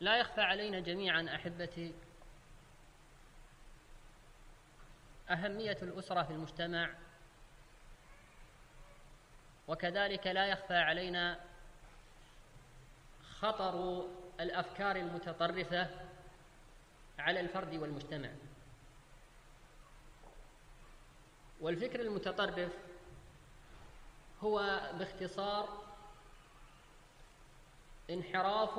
لا يخفى علينا جميعا أحبتي أهمية الأسرة في المجتمع. وكذلك لا يخفى علينا خطر الأفكار المتطرفة على الفرد والمجتمع. والفكر المتطرف هو باختصار انحراف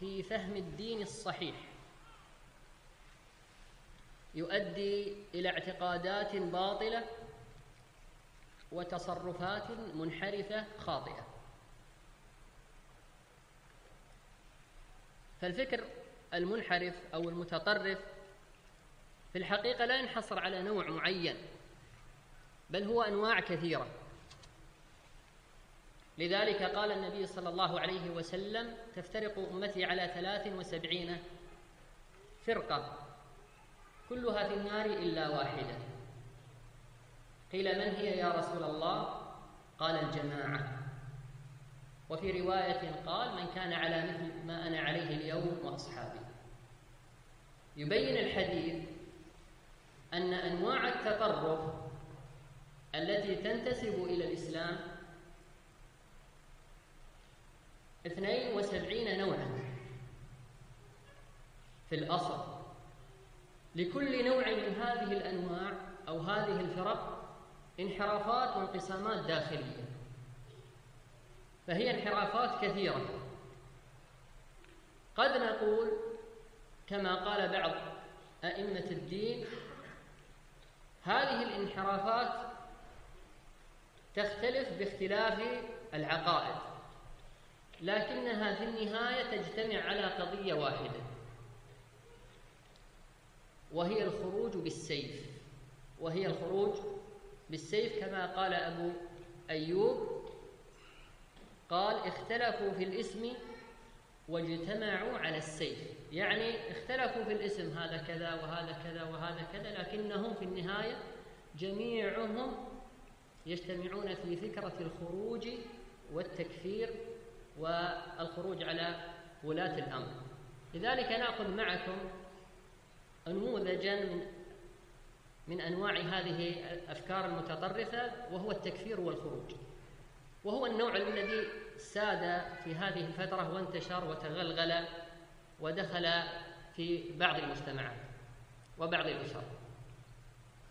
في فهم الدين الصحيح يؤدي إلى اعتقادات باطلة وتصرفات منحرفة خاطئة. فالفكر المنحرف أو المتطرف في الحقيقة لا ينحصر على نوع معين بل هو أنواع كثيرة. لذلك قال النبي صلى الله عليه وسلم تفترق أمتي على ثلاث وسبعين فرقة كلها في النار إلا واحدة. قيل من هي يا رسول الله؟ قال الجماعة. وفي رواية قال من كان على مثل ما أنا عليه اليوم وأصحابي. يبين الحديث أن أنواع التطرف التي تنتسب إلى الإسلام في الأصل. لكل نوع من هذه الأنواع أو هذه الفرق انحرافات وانقسامات داخلية. فهي انحرافات كثيرة. قد نقول كما قال بعض أئمة الدين هذه الانحرافات تختلف باختلاف العقائد لكنها في النهاية تجتمع على قضية واحدة. وهي الخروج بالسيف. وهي الخروج بالسيف كما قال أبو أيوب قال اختلفوا في الاسم واجتمعوا على السيف. يعني اختلفوا في الاسم هذا كذا وهذا كذا وهذا كذا لكنهم في النهاية جميعهم يجتمعون في فكرة الخروج والتكفير والخروج على ولاة الأمر. لذلك نأخذ معكم نموذجا من من أنواع هذه الأفكار المتطرفة وهو التكفير والخروج. وهو النوع الذي ساد في هذه الفترة وانتشر وتغلغل ودخل في بعض المجتمعات وبعض الأسر.